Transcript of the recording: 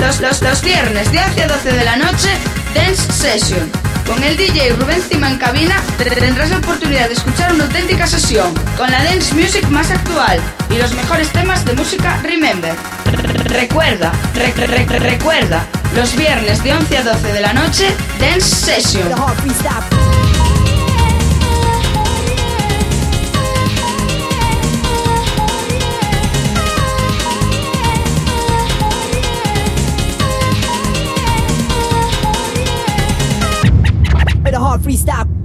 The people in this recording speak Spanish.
Los, los, los viernes de hacia 12 de la noche, Dance Session. Con el DJ Rubén Cima en cabina tendrás la oportunidad de escuchar una auténtica sesión con la dance music más actual y los mejores temas de música Remember. Recuerda, re, re, re, recuerda, los viernes de 11 a 12 de la noche, Dance Session. hard freestyle.